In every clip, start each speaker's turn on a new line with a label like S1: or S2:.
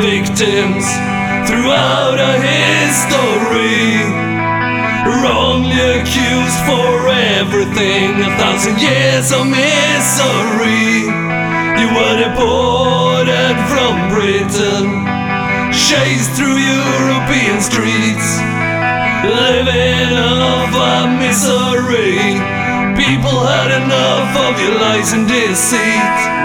S1: victims throughout our history. Wrongly accused for everything, a thousand years of misery. You were deported from Britain, chased through European streets, living off our misery. People had enough of your lies and deceit.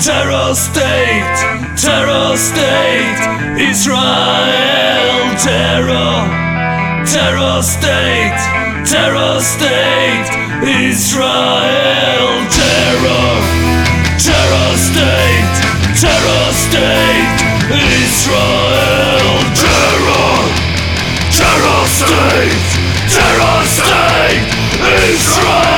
S1: Terror state, terror state, Israel, terror, terror state, terror state, Israel, terror, terror state, terror state, Israel, terror, terror state, terror state, Israel.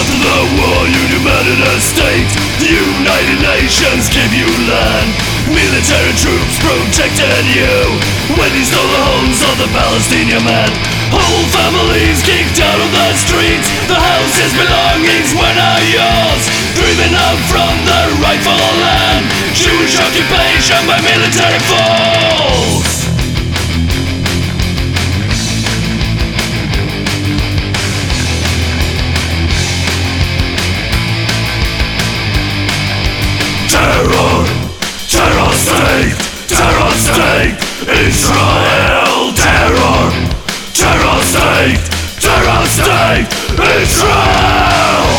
S1: After the war you demanded a state The United Nations gave you land Military troops protected you When you stole the homes of the Palestinian man Whole families kicked out of the streets The houses belongings were not yours Driven out from the rightful land Jewish occupation by military force state, terror state, Israel.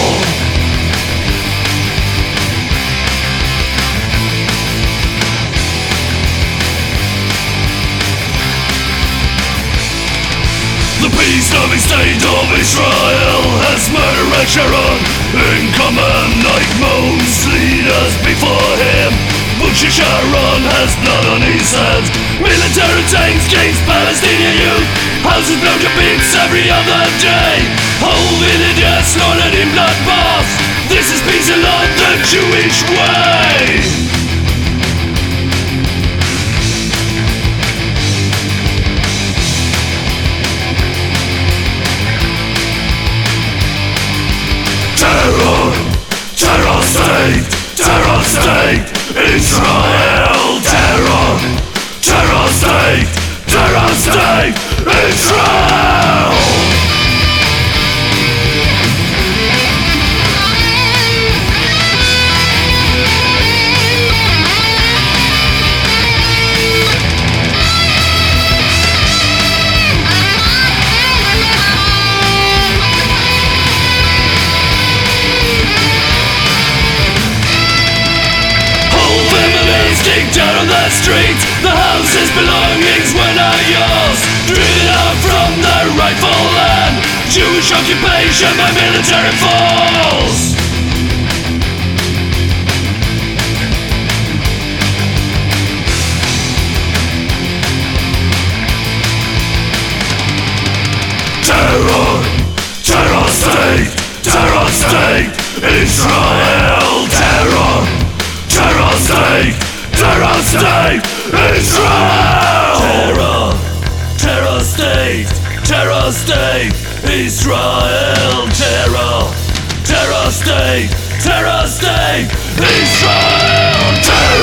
S1: The peace-loving state of Israel has murdered Sharon in common like most leaders before him. Bushi Sharon has blood on his hands. Military tanks against Palestinian youth. Houses blown to bits every other day. Whole villages slaughtered in bloodbaths. This is peace and love the Jewish way. Israel, terror, terror state, terror state, Israel. Kicked out on the streets The houses belongings were not yours. Driven out from the rightful land Jewish occupation by military force. Terror, terror state, terror state, Israel, state, Israel. Terror, terror state, terror state, Israel, terror, terror state, terror state, Israel.